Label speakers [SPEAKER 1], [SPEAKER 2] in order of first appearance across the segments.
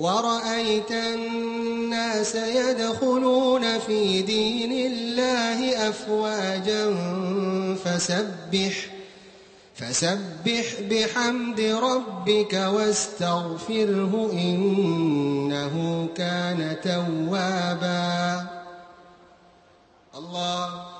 [SPEAKER 1] ورأيت الناس يدخلون في دين الله أفواجا فسبح فسبح بحمد ربك واستغفره إنه كان توابا. الله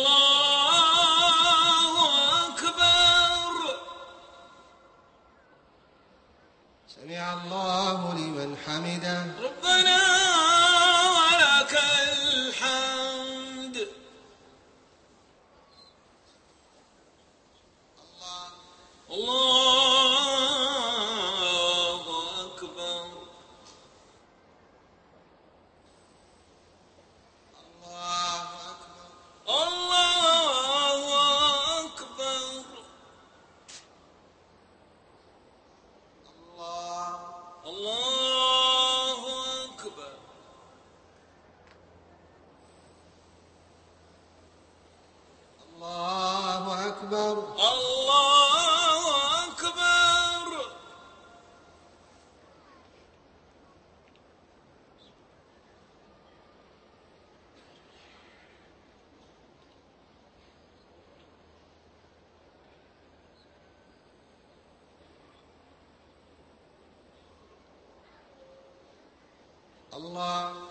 [SPEAKER 2] الله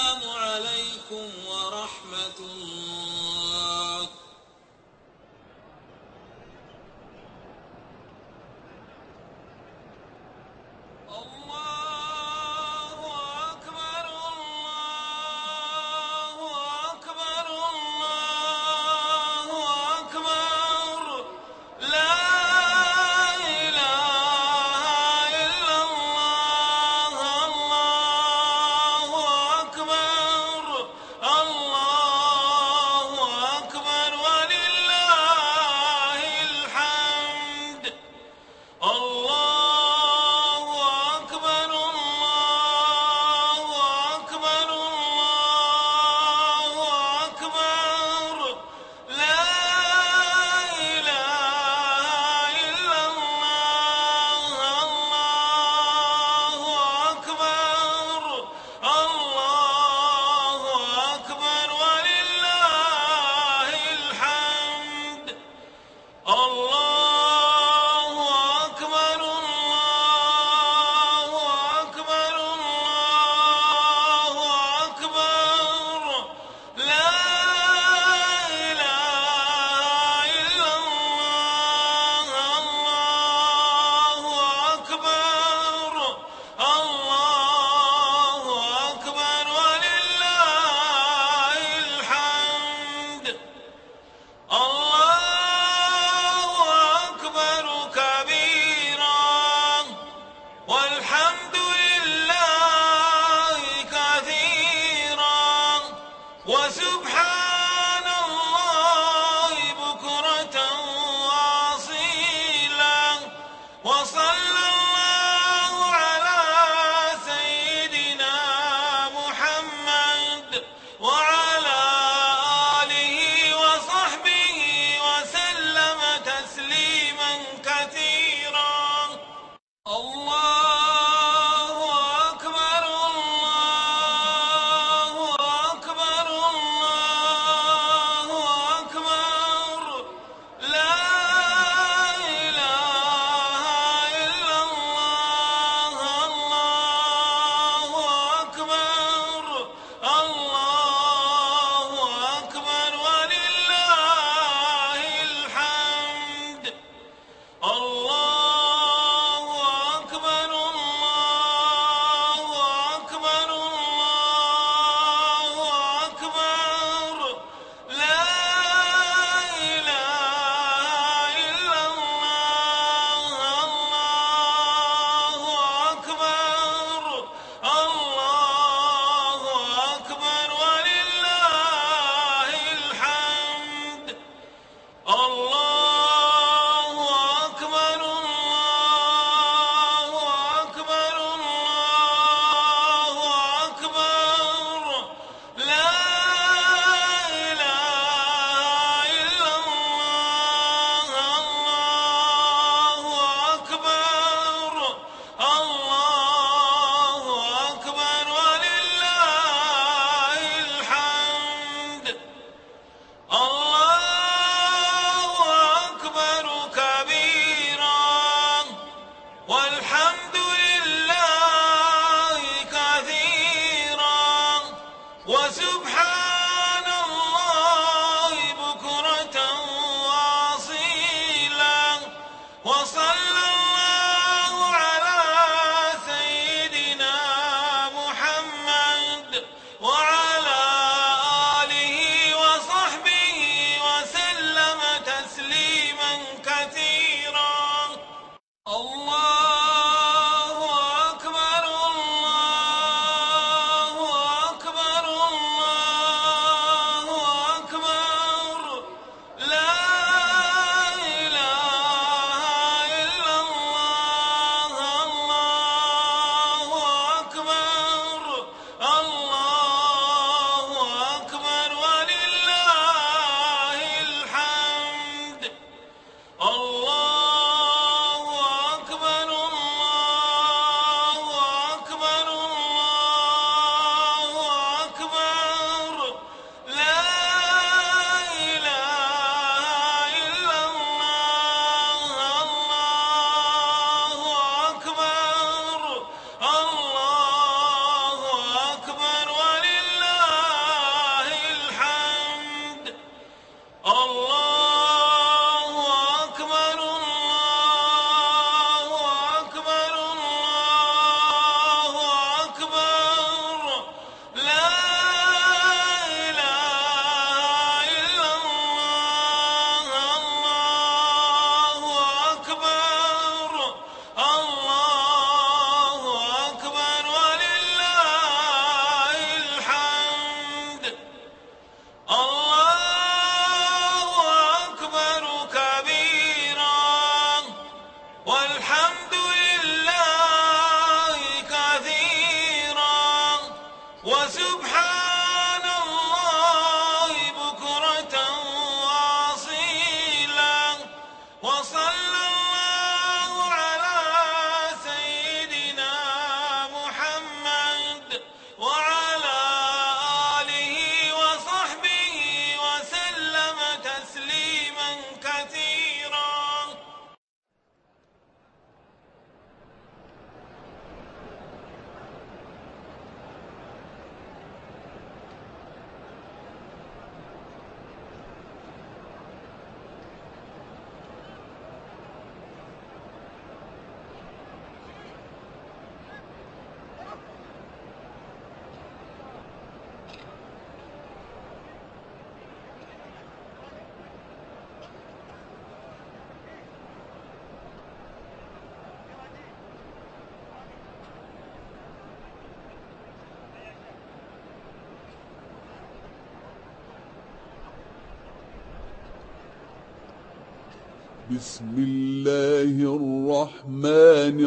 [SPEAKER 3] بسم الله الرحمن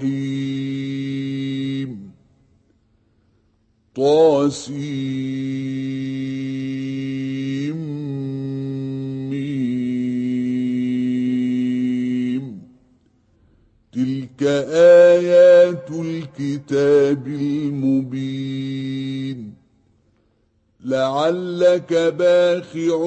[SPEAKER 3] الرحيم. طاسيم. تلك آيات الكتاب المبين. لعلك باخع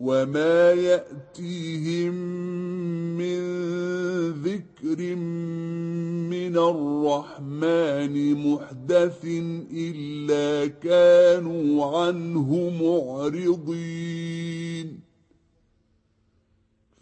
[SPEAKER 3] وما يأتيهم من ذكر من الرحمن محدث إلا كانوا عنه معرضين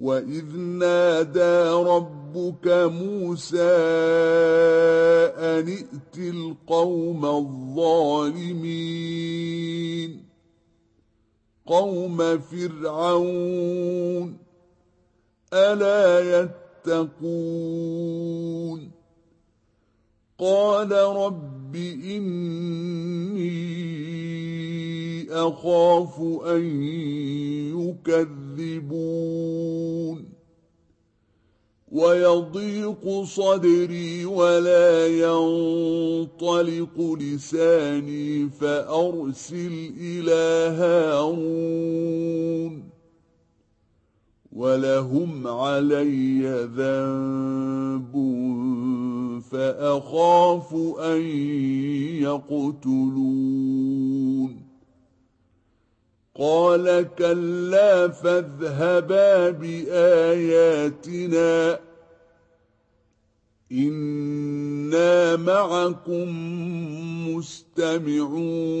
[SPEAKER 3] وإذ نادى ربك موسى أن ائت القوم الظالمين قوم فرعون ألا يتقون قال رب إني أخاف أن يكذبون ويضيق صدري ولا ينطلق لساني فأرسل إلى هارون ولهم علي ذنب فأخاف أن يقتلون. قال كلا فاذهبا بآياتنا. إنا معكم مستمعون.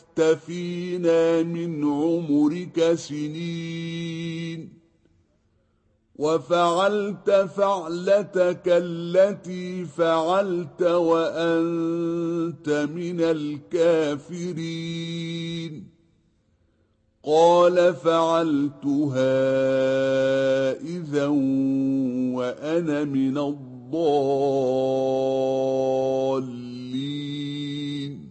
[SPEAKER 3] فينا من عمرك سنين. وفعلت فعلتك التي فعلت وأنت من الكافرين. قال فعلتها إذا وأنا من الضالين.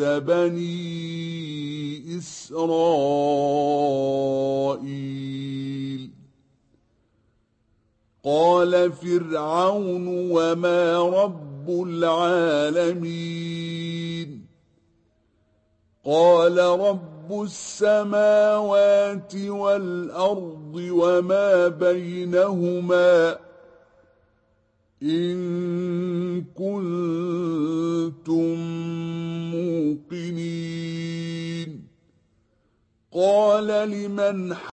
[SPEAKER 3] بني إسرائيل قال فرعون وما رب العالمين قال رب السماوات والارض وما بينهما إن كنتم موقنين. قال لمن